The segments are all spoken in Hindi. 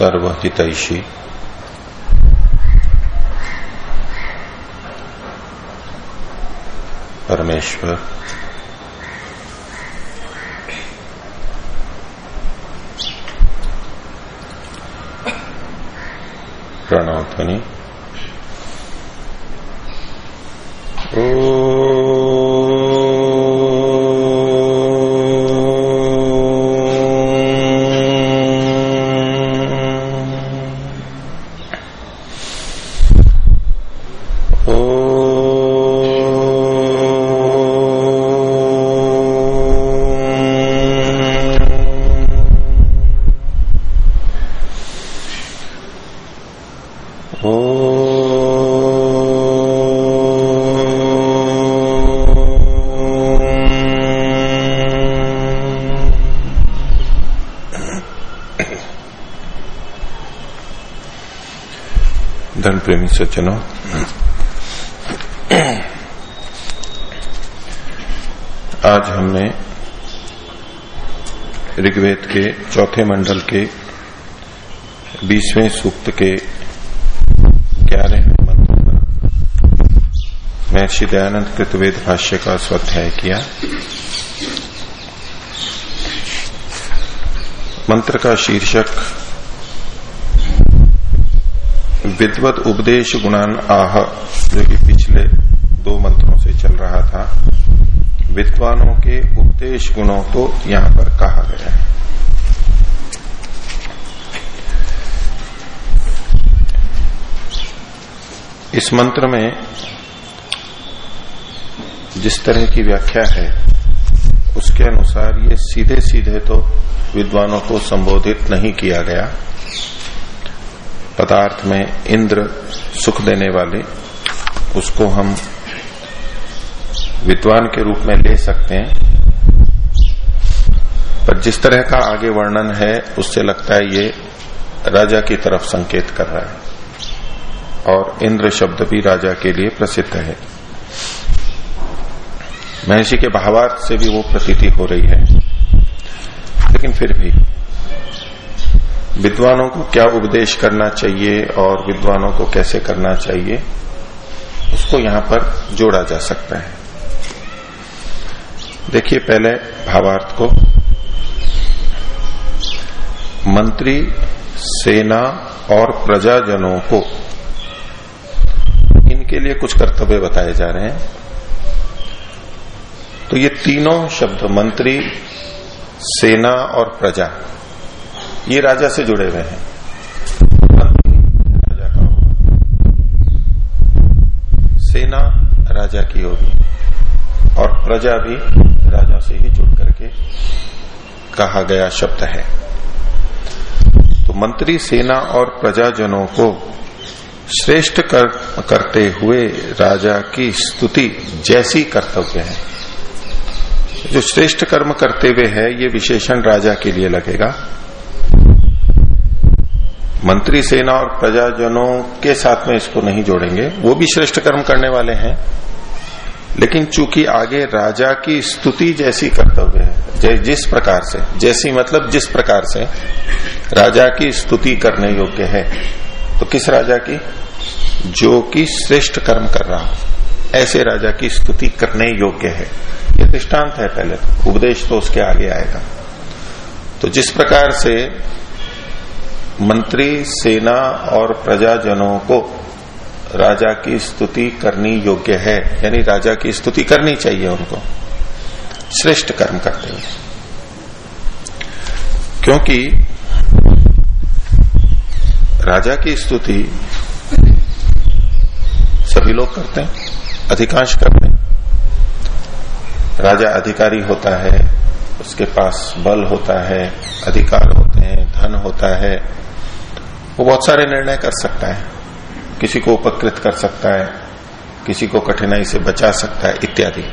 सर्वहितैषी। परमेश्वर। प्रणव ध्वनि धन प्रेमी सज्जनों। आज हमने ऋग्वेद के चौथे मंडल के बीसवें सूक्त के ग्यारहवें मंत्र का महर्षि दयानंद कृतवेद भाष्य का स्वाध्याय किया। मंत्र का शीर्षक, विद्वत उपदेश गुणान आह, जो कि पिछले दो मंत्रों से चल रहा था। विद्वानों के उपदेश गुणों को यहाँ पर कहा गया है। इस मंत्र में जिस तरह की व्याख्या है, उसके अनुसार ये सीधे सीधे तो विद्वानों को संबोधित नहीं किया गया। पदार्थ में इंद्र सुख देने वाले, उसको हम विद्वान के रूप में ले सकते हैं। पर जिस तरह का आगे वर्णन है, उससे लगता है ये राजा की तरफ़ संकेत कर रहा है। और इंद्र शब्द भी राजा के लिए प्रसिद्ध है। महर्षि के भावार्थ से भी वो प्रतीति हो रही है। लेकिन फिर भी विद्वानों को क्या उपदेश करना चाहिए और विद्वानों को कैसे करना चाहिए, उसको यहाँ पर जोड़ा जा सकता है। देखिए पहले भावार्थ को। मंत्री, सेना और प्रजाजनों को इनके लिए कुछ कर्तव्य बताए जा रहे हैं। तो ये तीनों शब्द मंत्री सेना और प्रजा ये राजा से जुड़े हुए हैं। राजा का सेना राजा की होगी और प्रजा भी राजा से ही जुड़ करके कहा गया शब्द है। तो मंत्री सेना और प्रजाजनों को श्रेष्ठ कर, करते हुए राजा की स्तुति जैसी कर्तव्य है। जो श्रेष्ठ कर्म करते हुए है, ये विशेषण राजा के लिए लगेगा। मंत्री सेना और प्रजाजनों के साथ में इसको नहीं जोड़ेंगे। वो भी श्रेष्ठ कर्म करने वाले हैं। लेकिन चूँकि आगे राजा की स्तुति जैसी कर्तव्य है जिस प्रकार से, जैसी मतलब जिस प्रकार से राजा की स्तुति करने योग्य है तो किस राजा की? जो कि श्रेष्ठ कर्म कर रहा हो। ऐसे राजा की स्तुति करने योग्य है। ये दृष्टांत है पहले तो। उपदेश तो उसके आगे आएगा। तो जिस प्रकार से मंत्री, सेना और प्रजाजनों को राजा की स्तुति करनी योग्य है, यानी राजा की स्तुति करनी चाहिए उनको, श्रेष्ठ कर्म करते हुए क्योंकि राजा की स्तुति सभी लोग करते हैं, अधिकांश करते राजा अधिकारी होता है, उसके पास बल होता है, अधिकार होते हैं, धन होता है, वो बहुत सारे निर्णय कर सकता है। किसी को उपकृत कर सकता है, किसी को कठिनाई से बचा सकता है, इत्यादि।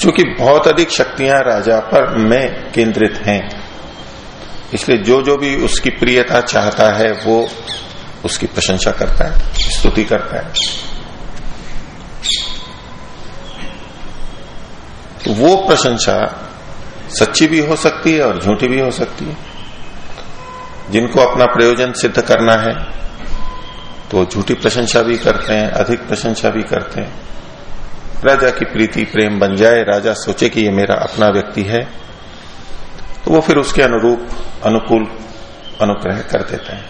चूँकि बहुत अधिक शक्तियाँ राजा पर में केंद्रित हैं, इसलिए जो जो भी उसकी प्रियता चाहता है, वो उसकी प्रशंसा करता है, स्तुति करता है। वो प्रशंसा सच्ची भी हो सकती है और झूठी भी हो सकती है। जिनको अपना प्रयोजन सिद्ध करना है तो झूठी प्रशंसा भी करते हैं, अधिक प्रशंसा भी करते हैं। राजा की प्रीति, प्रेम बन जाए, राजा सोचे कि ये मेरा अपना व्यक्ति है तो वो फिर उसके अनुरूप अनुकूल अनुग्रह कर देते हैं।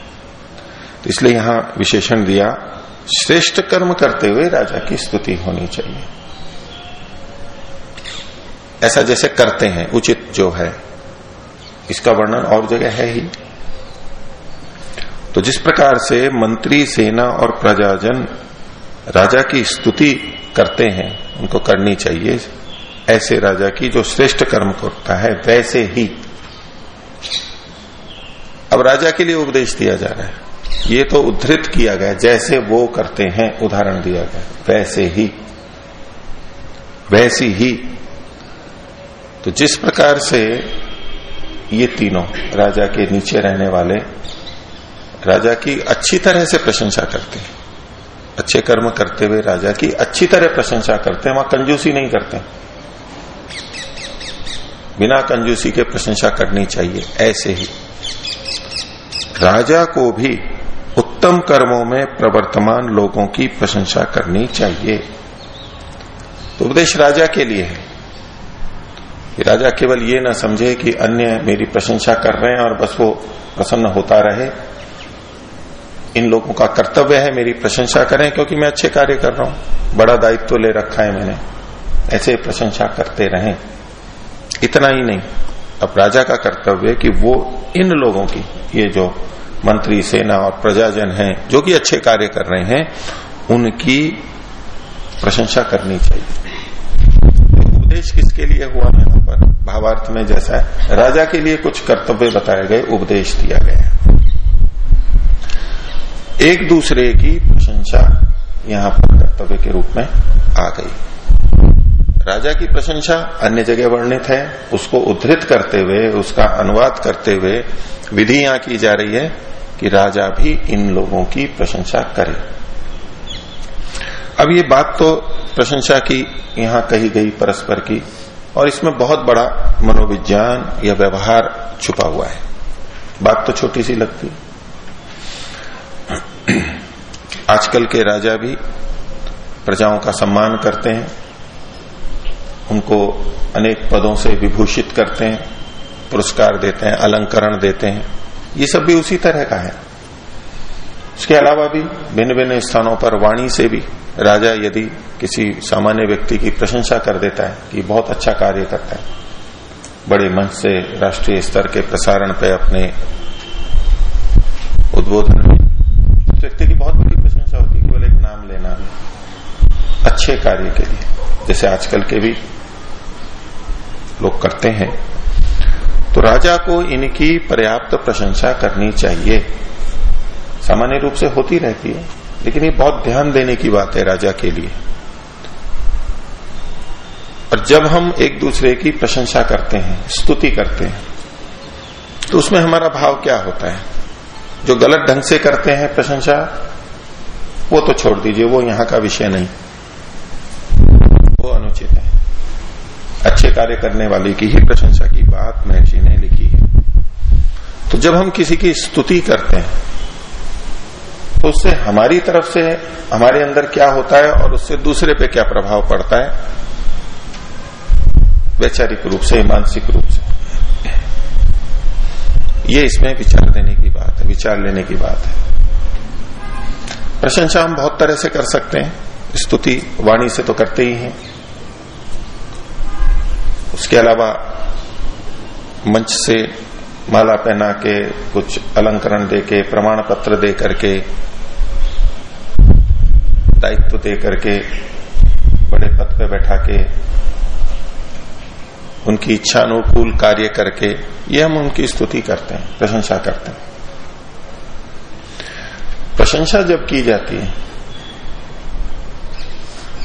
तो इसलिए यहाँ विशेषण दिया, श्रेष्ठ कर्म करते हुए राजा की स्तुति होनी चाहिए। ऐसा जैसे करते हैं, उचित जो है, इसका वर्णन और जगह है ही। तो जिस प्रकार से मंत्री, सेना और प्रजाजन राजा की स्तुति करते हैं, उनको करनी चाहिए, ऐसे राजा की जो श्रेष्ठ कर्म करता है, वैसे ही। अब राजा के लिए उपदेश दिया जा रहा है। ये तो उद्धृत किया गया, जैसे वो करते हैं, उदाहरण दिया गया, वैसे ही। वैसी ही तो जिस प्रकार से ये तीनों राजा के नीचे रहने वाले राजा की अच्छी तरह से प्रशंसा करते हैं, अच्छे कर्म करते हुए राजा की अच्छी तरह प्रशंसा करते हैं, वहाँ कंजूसी नहीं करते बिना कंजूसी के प्रशंसा करनी चाहिए, ऐसे ही। राजा को भी उत्तम कर्मों में प्रवर्तमान लोगों की प्रशंसा करनी चाहिए। तो उपदेश राजा के लिए है। कि राजा केवल ये ना समझे कि अन्य मेरी प्रशंसा कर रहे हैं और बस वो प्रसन्न होता रहे। इन लोगों का कर्तव्य है मेरी प्रशंसा करें, क्योंकि मैं अच्छे कार्य कर रहा हूँ। बड़ा दायित्व तो ले रखा है मैंने। ऐसे प्रशंसा करते रहें। इतना ही नहीं। अब राजा का कर्तव्य कि वो इन लोगों की, ये जो मंत्री, सेना और प्रजाजन हैं, जो कि अच्छे कार्य कर रहे हैं, उनकी प्रशंसा करनी चाहिए। उपदेश किसके लिए हुआ यहाँ पर भावार्थ में जैसा है। राजा के लिए कुछ कर्तव्य बताए गए, उपदेश दिया गया एक दूसरे की प्रशंसा यहाँ पर कर्तव्य के रूप में आ गई। राजा की प्रशंसा अन्य जगह वर्णित है। उसको उद्धृत करते हुए, उसका अनुवाद करते हुए विधि यहाँ की जा रही है कि राजा भी इन लोगों की प्रशंसा करे। अब ये बात तो प्रशंसा की, यहाँ कही गई परस्पर की, और इसमें बहुत बड़ा मनोविज्ञान या व्यवहार छुपा हुआ है। बात तो छोटी सी लगती। आजकल के राजा भी प्रजाओं का सम्मान करते हैं। उनको अनेक पदों से विभूषित करते हैं, पुरस्कार देते हैं, अलंकरण देते हैं। ये सब भी उसी तरह का है। इसके अलावा भी भिन्न भिन्न स्थानों पर वाणी से भी राजा यदि किसी सामान्य व्यक्ति की प्रशंसा कर देता है कि बहुत अच्छा कार्य करता है, बड़े मंच से राष्ट्रीय स्तर के प्रसारण पे अपने उद्बोधन में उस व्यक्ति की बहुत बड़ी प्रशंसा होती है केवल एक नाम लेना अच्छे कार्य के लिए। जैसे आजकल के भी लोग करते हैं। तो राजा को इनकी पर्याप्त प्रशंसा करनी चाहिए। सामान्य रूप से होती रहती है। लेकिन ये बहुत ध्यान देने की बात है राजा के लिए। और जब हम एक दूसरे की प्रशंसा करते हैं, स्तुति करते हैं तो उसमें हमारा भाव क्या होता है? जो गलत ढंग से करते हैं प्रशंसा, वो तो छोड़ दीजिए, वो यहाँ का विषय नहीं। वो अनुचित है। अच्छे कार्य करने वाले की ही प्रशंसा की बात महर्षि ने लिखी है। तो जब हम किसी की स्तुति करते हैं तो उससे हमारी तरफ़ से हमारे अंदर क्या होता है और उससे दूसरे पे क्या प्रभाव पड़ता है? वैचारिक रूप से, मानसिक रूप से। ये इसमें विचार देने की बात है, विचार लेने की बात है। प्रशंसा हम बहुत तरह से कर सकते हैं, स्तुति, वाणी से तो करते ही हैं। उसके अलावा मंच से माला पहना के, कुछ अलंकरण दे के प्रमाण पत्र दे करके, दायित्व दे करके, बड़े पद पे बैठा के, उनकी इच्छा अनुकूल कार्य करके, ये हम उनकी स्तुति करते हैं, प्रशंसा करते हैं। प्रशंसा जब की जाती है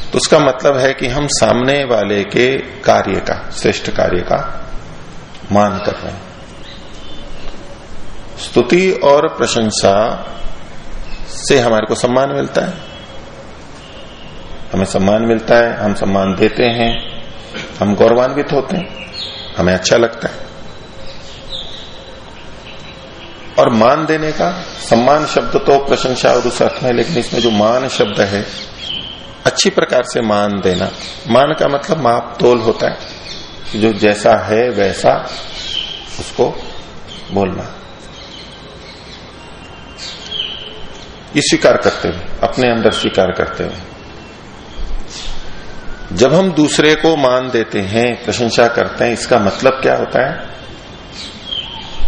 तो उसका मतलब है कि हम सामने वाले के कार्य का, श्रेष्ठ कार्य का मान कर रहे हैं। स्तुति और प्रशंसा से हमारे को सम्मान मिलता है। हमें सम्मान मिलता है, हम सम्मान देते हैं, हम गौरवान्वित होते हैं, हमें अच्छा लगता है। और मान देने का, सम्मान शब्द तो प्रशंसा और उस अर्थ में लेकिन इसमें जो मान शब्द है, अच्छी प्रकार से मान देना, मान का मतलब माप तोल होता है जो जैसा है वैसा, उसको बोलना। ये स्वीकार करते हुए अपने अंदर स्वीकार करते हुए जब हम दूसरे को मान देते हैं, प्रशंसा करते हैं, इसका मतलब क्या होता है?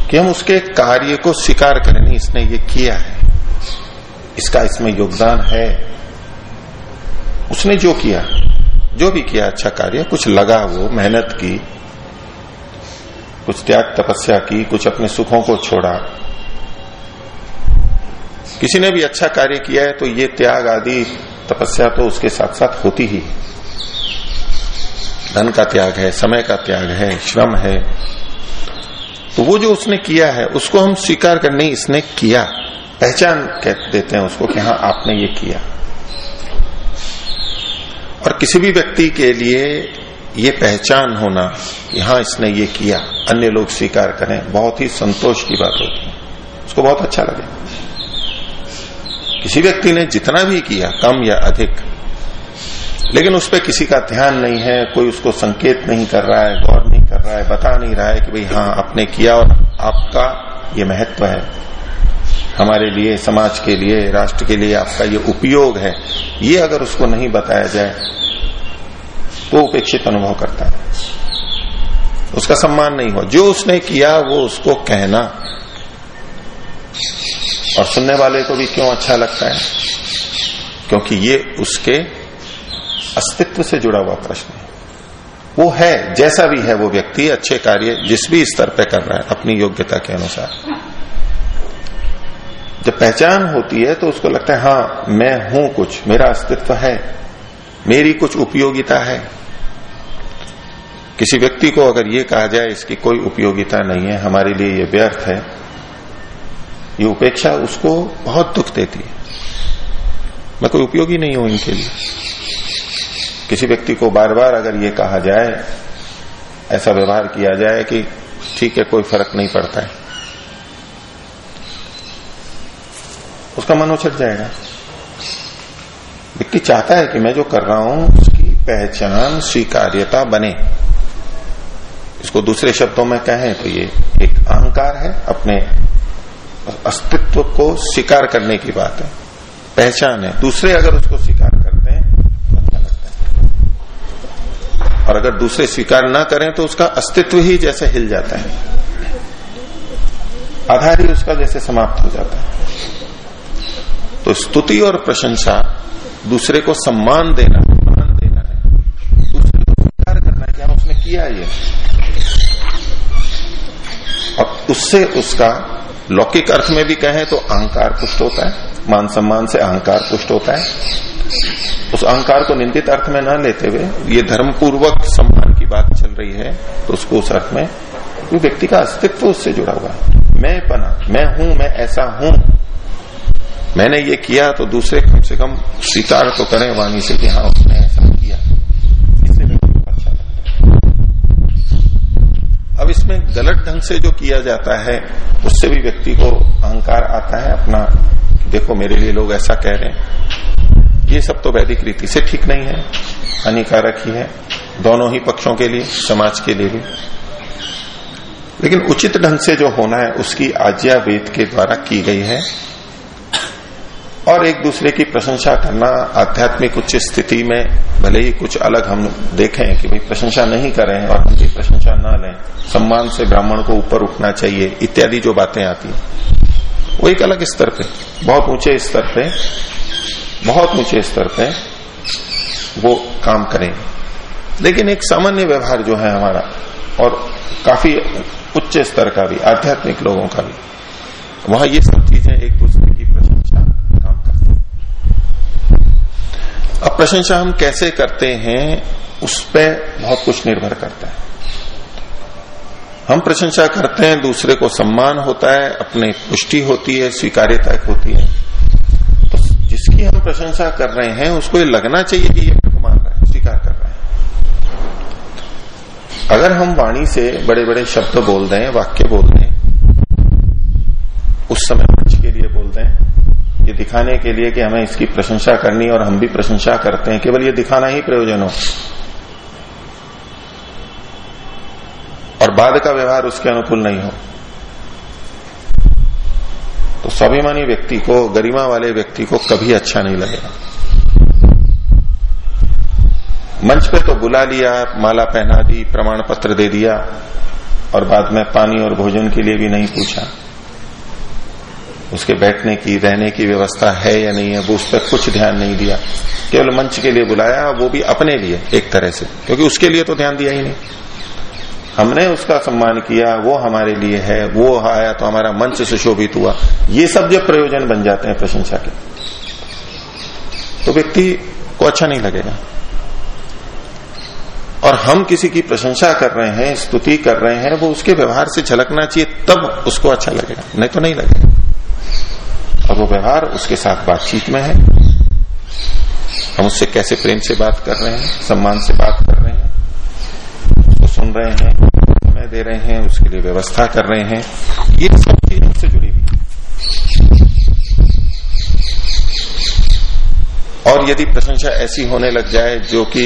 कि हम उसके कार्य को स्वीकार करें इसने ये किया है। इसका इसमें योगदान है। उसने जो किया, जो भी किया अच्छा कार्य, कुछ लगा वो, मेहनत की, कुछ त्याग तपस्या की, कुछ अपने सुखों को छोड़ा किसी ने भी अच्छा कार्य किया है तो ये त्याग आदि तपस्या तो उसके साथ साथ होती ही धन का त्याग है, समय का त्याग है, श्रम है। तो वो जो उसने किया है, उसको हम स्वीकार कर नहीं इसने किया। पहचान कह देते हैं उसको कि हाँ आपने ये किया। और किसी भी व्यक्ति के लिए ये पहचान होना कि हाँ इसने ये किया, अन्य लोग स्वीकार करें, बहुत ही संतोष की बात होती है। उसको बहुत अच्छा लगे। किसी व्यक्ति ने जितना भी किया, कम या अधिक, लेकिन उस पर किसी का ध्यान नहीं है, कोई उसको संकेत नहीं कर रहा है, गौर नहीं कर रहा है, बता नहीं रहा है कि भाई हाँ आपने किया और आपका ये महत्व है। हमारे लिए, समाज के लिए, राष्ट्र के लिए आपका ये उपयोग है। ये अगर उसको नहीं बताया जाए तो उपेक्षित अनुभव करता है। उसका सम्मान नहीं हुआ जो उसने किया, वो उसको कहना और सुनने वाले को भी क्यों अच्छा लगता है? क्योंकि ये उसके अस्तित्व से जुड़ा हुआ प्रश्न है। वो है, जैसा भी है वो व्यक्ति, अच्छे कार्य जिस भी स्तर पे कर रहा है, अपनी योग्यता के अनुसार। जब पहचान होती है तो उसको लगता है हाँ मैं हूँ कुछ, मेरा अस्तित्व है, मेरी कुछ उपयोगिता है। किसी व्यक्ति को अगर ये कहा जाए, इसकी कोई उपयोगिता नहीं है, हमारे लिए ये व्यर्थ है। ये उपेक्षा उसको बहुत दुख देती है। मैं कोई उपयोगी नहीं हूँ इनके लिए। किसी व्यक्ति को बार बार अगर ये कहा जाए, ऐसा व्यवहार किया जाए कि ठीक है, कोई फ़र्क नहीं पड़ता है। उसका मन उछट जाएगा। व्यक्ति चाहता है कि मैं जो कर रहा हूँ, उसकी पहचान, स्वीकार्यता बने। इसको दूसरे शब्दों में कहें तो ये एक अहंकार है, अपने अस्तित्व को स्वीकार करने की बात है। पहचान है। दूसरे अगर उसको स्वीकार करते हैं तो अच्छा लगता है। और अगर दूसरे स्वीकार ना करें तो उसका अस्तित्व ही जैसे हिल जाता है। आधार ही उसका जैसे समाप्त हो जाता है। तो स्तुति और प्रशंसा दूसरे को सम्मान देना सम्मान देना है। दूसरे को स्वीकार करना है कि हाँ उसने किया ये। और उससे उसका लौकिक अर्थ में भी कहें तो अहंकार पुष्ट होता है, मान सम्मान से अहंकार पुष्ट होता है। उस अहंकार को निंदित अर्थ में न लेते हुए ये धर्म पूर्वक सम्मान की बात चल रही है तो उसको उस अर्थ में कोई व्यक्ति का अस्तित्व उससे जुड़ा हुआ है। मैं बना, मैं हूँ, मैं ऐसा हूँ। मैंने ये किया तो दूसरे कम से कम स्वीकार तो करें वाणी से कि हाँ उसने ऐसा किया इससे व्यक्ति को अच्छा लगता है अब इसमें गलत ढंग से जो किया जाता है, उससे भी व्यक्ति को अहंकार आता है अपना देखो मेरे लिए लोग ऐसा कह रहे हैं। ये सब तो वैदिक रीति से ठीक नहीं है, हानिकारक ही है, दोनों ही पक्षों के लिए, समाज के लिए भी। लेकिन उचित ढंग से जो होना है, उसकी आज्ञा वेद के द्वारा की गई है। और एक दूसरे की प्रशंसा करना आध्यात्मिक उच्च स्थिति में, भले ही कुछ अलग हम देखें कि भाई प्रशंसा नहीं करें और हम भी प्रशंसा ना लें, सम्मान से ब्राह्मण को ऊपर उठना चाहिए, इत्यादि जो बातें आती हैं। वो एक अलग स्तर पे, बहुत ऊँचे स्तर पे, बहुत ऊँचे स्तर पे वो काम करेंगे। लेकिन एक सामान्य व्यवहार जो है हमारा, और काफ़ी उच्च स्तर का भी, आध्यात्मिक लोगों का भी, वहाँ ये सब चीज़ें एक दूसरे की प्रशंसा काम करती है अब प्रशंसा हम कैसे करते हैं, उस पर बहुत कुछ निर्भर करता है। हम प्रशंसा करते हैं, दूसरे को सम्मान होता है, अपने पुष्टि होती है, स्वीकार्यता होती है। तो जिसकी हम प्रशंसा कर रहे हैं, उसको ये लगना चाहिए कि ये मान रहा है, स्वीकार कर रहा है। अगर हम वाणी से बड़े बड़े शब्द बोल दें, वाक्य बोल दें, उस समय मंच के लिए बोलते हैं ये दिखाने के लिए कि हमें इसकी प्रशंसा करनी और हम भी प्रशंसा करते हैं। केवल ये दिखाना ही प्रयोजन हो। और बाद का व्यवहार उसके अनुकूल नहीं हो। तो स्वाभिमानी व्यक्ति को, गरिमा वाले व्यक्ति को कभी अच्छा नहीं लगेगा। मंच पे तो बुला लिया, माला पहना दी प्रमाण पत्र दे दिया, और बाद में पानी और भोजन के लिए भी नहीं पूछा। उसके बैठने की, रहने की व्यवस्था है या नहीं है, वो उस पर कुछ ध्यान नहीं दिया। केवल मंच के लिए बुलाया, वो भी अपने लिए एक तरह से, क्योंकि उसके लिए तो ध्यान दिया ही नहीं। हमने उसका सम्मान किया, वो हमारे लिए है, वो आया तो हमारा मंच सुशोभित हुआ। ये सब जब प्रयोजन बन जाते हैं प्रशंसा के तो व्यक्ति को अच्छा नहीं लगेगा। और हम किसी की प्रशंसा कर रहे हैं, स्तुति कर रहे हैं, वो उसके व्यवहार से झलकना चाहिए, तब उसको अच्छा लगेगा, नहीं तो नहीं लगेगा। वो व्यवहार उसके साथ बातचीत में है। हम उससे कैसे प्रेम से बात कर रहे हैं, सम्मान से बात कर रहे हैं, उसको सुन रहे हैं, समय दे रहे हैं, उसके लिए व्यवस्था कर रहे हैं। ये सब चीज़ उससे जुड़ी हुई और यदि प्रशंसा ऐसी होने लग जाए जो कि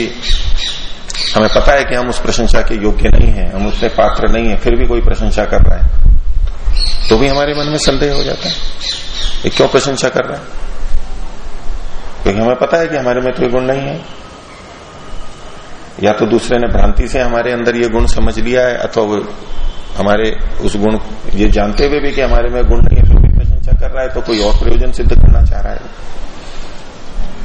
हमें पता है कि हम उस प्रशंसा के योग्य नहीं है, हम उससे पात्र नहीं है, फिर भी कोई प्रशंसा कर रहा है तो भी हमारे मन में संदेह हो जाता है। ये क्यों प्रशंसा कर रहा है? क्योंकि हमें पता है कि हमारे में तो ये गुण नहीं है। या तो दूसरे ने भ्रांति से हमारे अंदर ये गुण समझ लिया है, अथवा वो हमारे उस गुण ये जानते हुए भी कि हमारे में गुण नहीं है, फिर भी प्रशंसा कर रहा है तो कोई और प्रयोजन सिद्ध करना चाह रहा है?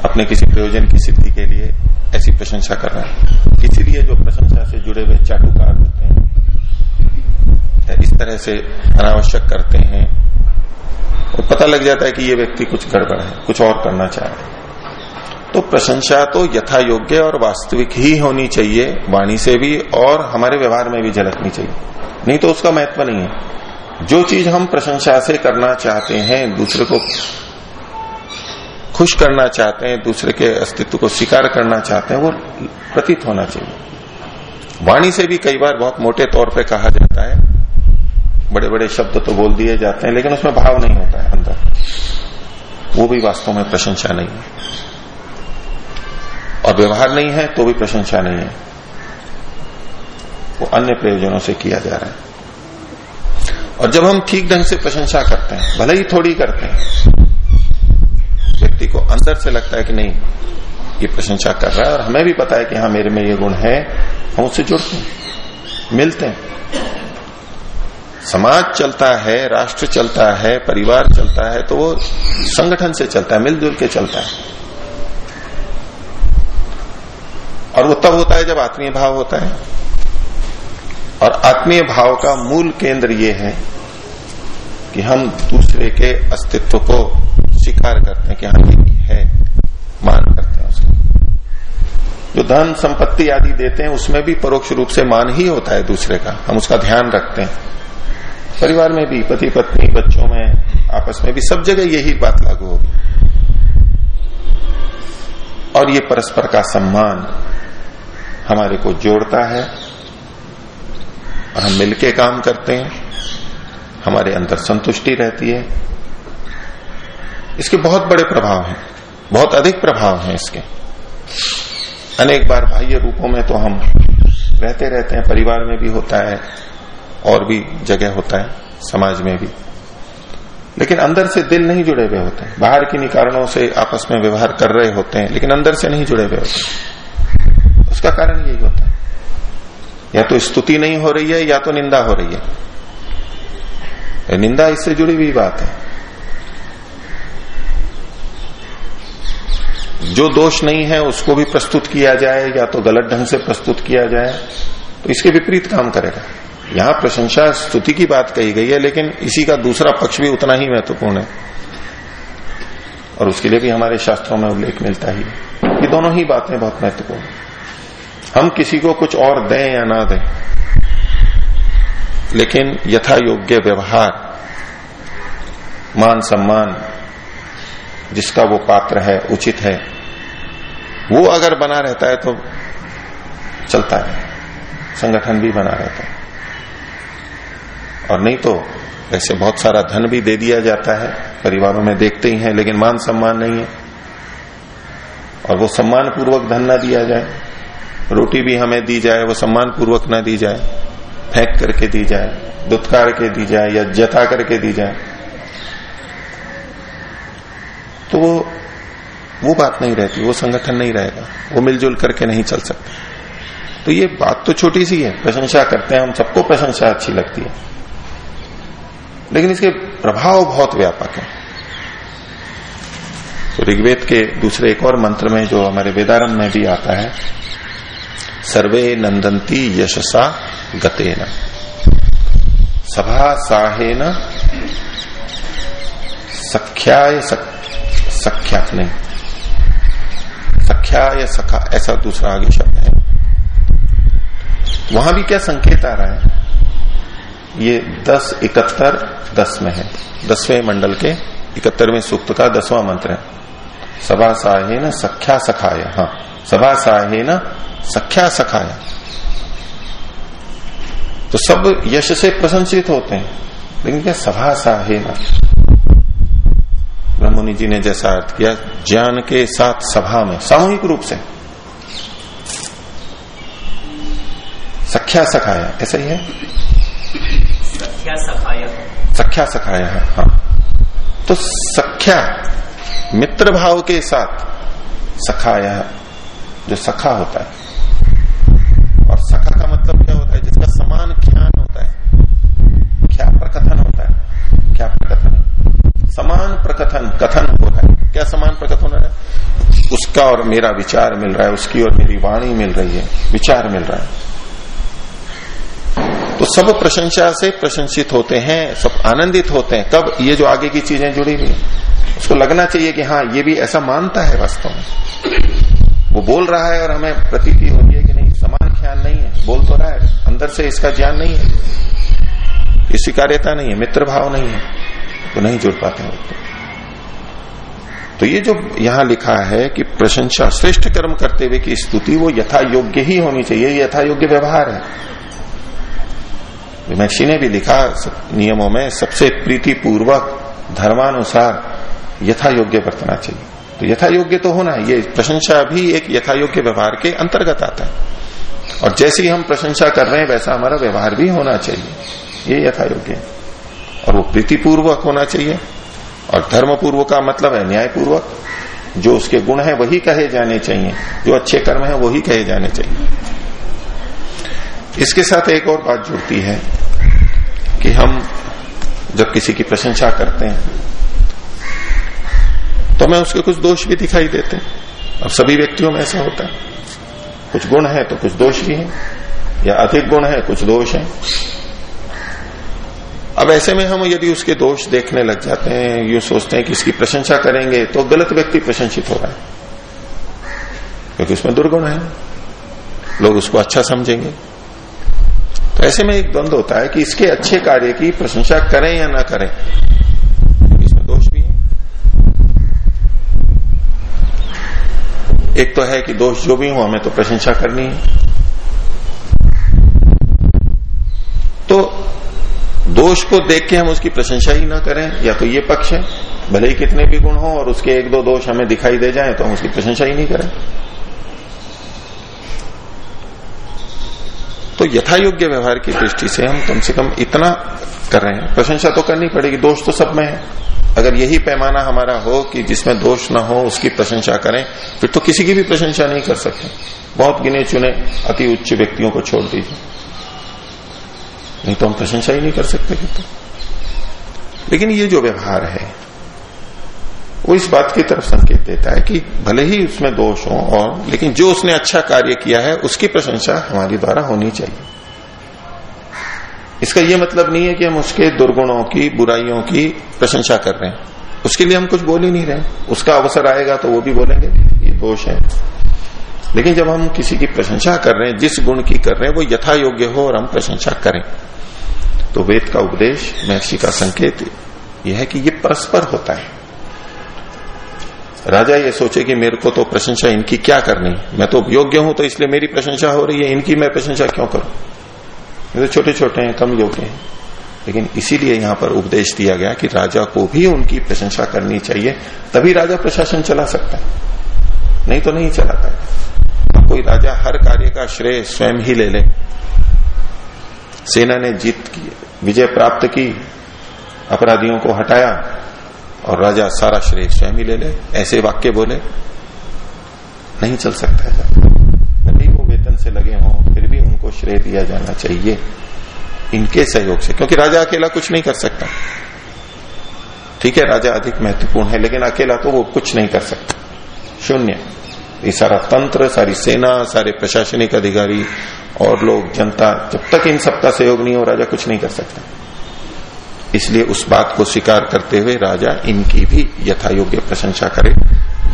अपने किसी प्रयोजन की सिद्धि के लिए ऐसी प्रशंसा कर रहा है। इसीलिए जो प्रशंसा से जुड़े हुए चाटुकार होते हैं, इस तरह से अनावश्यक करते हैं। और पता लग जाता है कि ये व्यक्ति कुछ गड़बड़ है, कुछ और करना चाह रहा है। तो प्रशंसा तो यथा योग्य और वास्तविक ही होनी चाहिए, वाणी से भी और हमारे व्यवहार में भी झलकनी चाहिए। नहीं तो उसका महत्व नहीं है। जो चीज़ हम प्रशंसा से करना चाहते हैं, दूसरे को खुश करना चाहते हैं, दूसरे के अस्तित्व को स्वीकार करना चाहते हैं, वो प्रतीत होना चाहिए। वाणी से भी कई बार बहुत मोटे तौर पे कहा जाता है बड़े बड़े शब्द तो बोल दिए जाते हैं, लेकिन उसमें भाव नहीं होता है अंदर। वो भी वास्तव में प्रशंसा नहीं है। और व्यवहार नहीं है तो भी प्रशंसा नहीं है। वो अन्य प्रयोजनों से किया जा रहा है। और जब हम ठीक ढंग से प्रशंसा करते हैं, भले ही थोड़ी करते हैं, व्यक्ति को अंदर से लगता है कि नहीं, ये प्रशंसा कर रहा है, और हमें भी पता है कि हाँ मेरे में ये गुण है, हम उससे जुड़ते हैं, मिलते हैं। समाज चलता है, राष्ट्र चलता है, परिवार चलता है तो वो संगठन से चलता है, मिलजुल के चलता है। और वो तब होता है जब आत्मीय भाव होता है। और आत्मीय भाव का मूल केंद्र ये है कि हम दूसरे के अस्तित्व को स्वीकार करते हैं, कि हाँ है, मान करते हैं उसको। जो धन संपत्ति आदि देते हैं, उसमें भी परोक्ष रूप से मान ही होता है दूसरे का। हम उसका ध्यान रखते हैं। परिवार में भी, पति, पत्नी, बच्चों में, आपस में भी, सब जगह यही बात लागू होगी। और ये परस्पर का सम्मान हमारे को जोड़ता है हम मिलके काम करते हैं, हमारे अंदर संतुष्टि रहती है। इसके बहुत बड़े प्रभाव हैं, बहुत अधिक प्रभाव हैं इसके। अनेक बार बाह्य रूपों में तो हम रहते रहते हैं, परिवार में भी होता है और भी जगह होता है, समाज में भी। लेकिन अंदर से दिल नहीं जुड़े हुए होते हैं। बाहर किन्हीं कारणों से आपस में व्यवहार कर रहे होते हैं, लेकिन अंदर से नहीं जुड़े हुए होते उसका कारण यही होता है। या तो स्तुति नहीं हो रही है, या तो निंदा हो रही है। निंदा इससे जुड़ी हुई बात है। जो दोष नहीं है, उसको भी प्रस्तुत किया जाए, या तो गलत ढंग से प्रस्तुत किया जाए तो इसके विपरीत काम करेगा। यहाँ प्रशंसा स्तुति की बात कही गई है, लेकिन इसी का दूसरा पक्ष भी उतना ही महत्वपूर्ण है। और उसके लिए भी हमारे शास्त्रों में उल्लेख मिलता ही ये दोनों ही बातें बहुत महत्वपूर्ण हम किसी को कुछ और दें या ना दें, लेकिन यथा योग्य व्यवहार, मान सम्मान, जिसका वो पात्र है, उचित है, वो अगर बना रहता है तो चलता है। संगठन भी बना रहता है। और नहीं तो ऐसे बहुत सारा धन भी दे दिया जाता है। परिवारों में देखते ही हैं, लेकिन मान सम्मान नहीं है। और वो सम्मान पूर्वक धन ना दिया जाए। रोटी भी हमें दी जाए, वो सम्मान पूर्वक ना दी जाए। फेंक करके दी जाए, दुत्कार के दी जाए, या जता करके दी जाए। तो वो वो बात नहीं रहती, वो संगठन नहीं रहेगा। वो मिलजुल करके नहीं चल सकता। तो ये बात तो छोटी सी है, प्रशंसा करते हैं, हम सबको प्रशंसा अच्छी लगती है। लेकिन इसके प्रभाव बहुत व्यापक है। तो ऋग्वेद के दूसरे एक और मंत्र में जो हमारे वेदारंभ में भी आता है, सर्वे नंदंती यशसा गतेन। सभा साहेन सख्याय सख्या नहीं। सख्या या सखा, ऐसा दूसरा आगे शब्द है। वहाँ भी क्या संकेत आ रहा है? ये दस इकहत्तर दस में है। दसवें मंडल के इकहत्तरवें सूक्त का दसवां मंत्र है। सभा साहे न सख्या सखाय हाँ सभा साहे न सख्या सखाया तो सब यश से प्रशंसित होते हैं। लेकिन क्या सभा साहे न ब्रह्मनि जी ने जैसा अर्थ किया, ज्ञान के साथ सभा में, सामूहिक रूप से। सख्या सखाया ऐसा ही है। सख्या सखाया सख्या सखाया है हाँ। तो सख्या मित्र भाव के साथ सखाया जो सखा होता है। और सखा का मतलब क्या होता है? जिसका समान ख्यान होता है। क्या प्रकथन होता है? क्या प्रकथन समान प्रकथन, कथन हो रहा है। क्या समान प्रकथन हो रहा है? उसका और मेरा विचार मिल रहा है, उसकी और मेरी वाणी मिल रही है, विचार मिल रहा है। तो सब प्रशंसा से प्रशंसित होते हैं सब आनंदित होते हैं। तब ये जो आगे की चीज़ें जुड़ी हुई उसको लगना चाहिए कि हाँ ये भी ऐसा मानता है वास्तव में। वो बोल रहा है और हमें प्रतीति हो रही है कि नहीं समान ख्याल नहीं है। बोल तो रहा है अंदर से इसका ज्ञान नहीं है। ये स्वीकार्यता नहीं है मित्र भाव नहीं है। तो नहीं जुड़ पाते हैं तो।, तो ये जो यहाँ लिखा है कि प्रशंसा श्रेष्ठ कर्म करते हुए की स्तुति वो यथा योग्य ही होनी चाहिए यथा योग्य व्यवहार है। महर्षि ने भी लिखा नियमों में सबसे प्रीतिपूर्वक धर्मानुसार यथा योग्य बरतना चाहिए। तो यथा योग्य तो होना, ये प्रशंसा भी एक यथा योग्य व्यवहार के अंतर्गत आता है। और जैसे ही हम प्रशंसा कर रहे हैं, वैसा हमारा व्यवहार भी होना चाहिए। ये यथा योग्य है। और वो प्रीतिपूर्वक होना चाहिए। और धर्मपूर्व का मतलब है न्यायपूर्वक। जो उसके गुण है, वही कहे जाने चाहिए। जो अच्छे कर्म है, वही कहे जाने चाहिए। इसके साथ एक और बात जुड़ती है कि हम जब किसी की प्रशंसा करते हैं तो हमें उसके कुछ दोष भी दिखाई देते हैं। अब सभी व्यक्तियों में ऐसा होता है। कुछ गुण है तो कुछ दोष भी है, या अधिक गुण है, कुछ दोष है। अब ऐसे में हम यदि उसके दोष देखने लग जाते हैं, यू सोचते हैं कि इसकी प्रशंसा करेंगे तो गलत व्यक्ति प्रशंसित हो रहा है क्योंकि उसमें दुर्गुण है। लोग उसको अच्छा समझेंगे। तो ऐसे में एक द्वंद होता है कि इसके अच्छे कार्य की प्रशंसा करें या ना करें। इसमें दोष भी है। एक तो है कि दोष जो भी हो, हमें तो प्रशंसा करनी है। तो दोष को देख के हम उसकी प्रशंसा ही ना करें, या तो ये पक्ष है, भले ही कितने भी गुण हो और उसके एक दो दोष हमें दिखाई दे जाए तो हम उसकी प्रशंसा ही नहीं करें। यथा योग्य व्यवहार की दृष्टि से हम कम से कम इतना कर रहे हैं। प्रशंसा तो करनी पड़ेगी, दोष तो सब में है। अगर यही पैमाना हमारा हो कि जिसमें दोष ना हो, उसकी प्रशंसा करें, फिर तो किसी की भी प्रशंसा नहीं कर सकते बहुत गिने चुने अति उच्च व्यक्तियों को छोड़ दीजिए। नहीं तो हम प्रशंसा ही नहीं कर सकते तो। लेकिन ये जो व्यवहार है वो इस बात की तरफ़ संकेत देता है कि भले ही उसमें दोष हो और, लेकिन जो उसने अच्छा कार्य किया है, उसकी प्रशंसा हमारी द्वारा होनी चाहिए। इसका यह मतलब नहीं है कि हम उसके दुर्गुणों की, बुराइयों की प्रशंसा कर रहे हैं। उसके लिए हम कुछ बोल ही नहीं रहे उसका अवसर आएगा तो वो भी बोलेंगे, ये दोष है। लेकिन जब हम किसी की प्रशंसा कर रहे हैं, जिस गुण की कर रहे हैं, वो यथा योग्य हो और हम प्रशंसा करें। तो वेद का उपदेश महर्षि का संकेत यह है कि ये परस्पर होता है। राजा ये सोचे कि मेरे को तो प्रशंसा इनकी क्या करनी? मैं तो योग्य हूँ तो इसलिए मेरी प्रशंसा हो रही है। इनकी मैं प्रशंसा क्यों करूँ? ये तो छोटे छोटे हैं, कम योग्य हैं। लेकिन इसीलिए यहाँ पर उपदेश दिया गया कि राजा को भी उनकी प्रशंसा करनी चाहिए, तभी राजा प्रशासन चला सकता है। नहीं तो नहीं चलाता है कोई राजा हर कार्य का श्रेय स्वयं ही ले ले। सेना ने जीत की, विजय प्राप्त की, अपराधियों को हटाया और राजा सारा श्रेय स्वयं ही ले ले, ऐसे वाक्य बोले। नहीं चल सकता है भले वो वेतन से लगे हों, फिर भी उनको श्रेय दिया जाना चाहिए इनके सहयोग से, क्योंकि राजा अकेला कुछ नहीं कर सकता। ठीक है, राजा अधिक महत्वपूर्ण है, लेकिन अकेला तो वो कुछ नहीं कर सकता। शून्य। ये सारा तंत्र, सारी सेना, सारे प्रशासनिक अधिकारी और लोग, जनता, जब तक इन सबका सहयोग नहीं हो, राजा कुछ नहीं कर सकता। इसलिए उस बात को स्वीकार करते हुए राजा इनकी भी यथा योग्य प्रशंसा करे।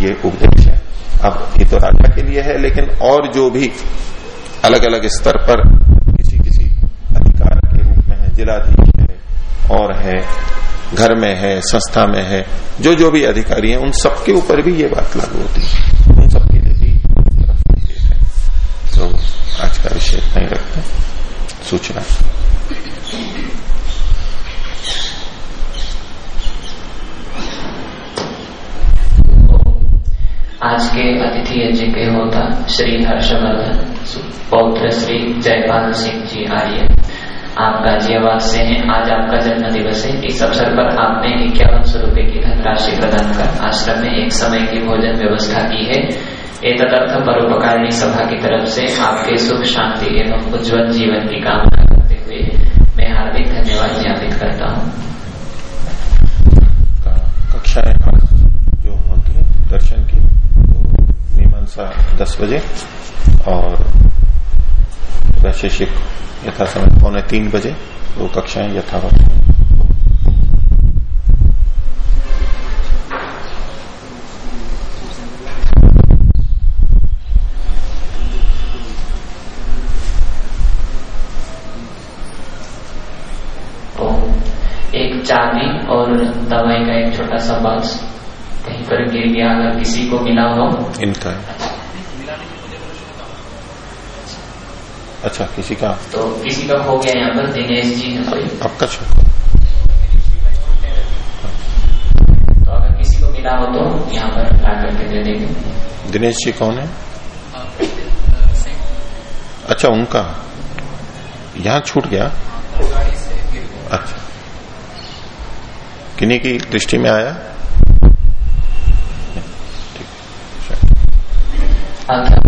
ये उपदेश है। अब ये तो राजा के लिए है, लेकिन और जो भी अलग अलग स्तर पर किसी किसी अधिकार के रूप में है, जिलाधीश है, और है, घर में है, संस्था में है जो जो भी अधिकारी हैं, उन सबके ऊपर भी ये बात लागू होती है। उन सबके लिए भी है। तो आज का विषय नहीं रखते सूचना। आज के अतिथि यज्ञ के होता श्री हर्षवर्धन, पौत्र श्री जयपाल सिंह जी आर्य। आप गाजियाबाद से हैं, आज आपका जन्म दिवस है। इस अवसर पर आपने इक्यावन सौ रुपये की धनराशि प्रदान कर आश्रम में एक समय की भोजन व्यवस्था की है। एक तदर्थ परोपकारिणी सभा की तरफ़ से आपके सुख, शांति एवं उज्जवल जीवन की कामना करते हुए मैं हार्दिक धन्यवाद ज्ञापित करता हूँ कक्षाएँ जो होती है दर्शन की मीमांसा दस बजे और वैशेषिक यथा समय पौने तीन बजे वो कक्षाएँ यथावत तो एक चाबी और दवाई का एक छोटा सा बॉक्स कहीं पर गिर गया अगर किसी को मिला हो। इनका। अच्छा किसी का। तो किसी का हो गया यहाँ पर दिनेश जी है कोई? आपका छोटा तो अगर किसी को मिला हो तो यहाँ पर ला करके दे देंगे। दिनेश जी कौन है? अच्छा उनका। यहाँ छूट गया? अच्छा। किन्हीं की दृष्टि में आया? अथ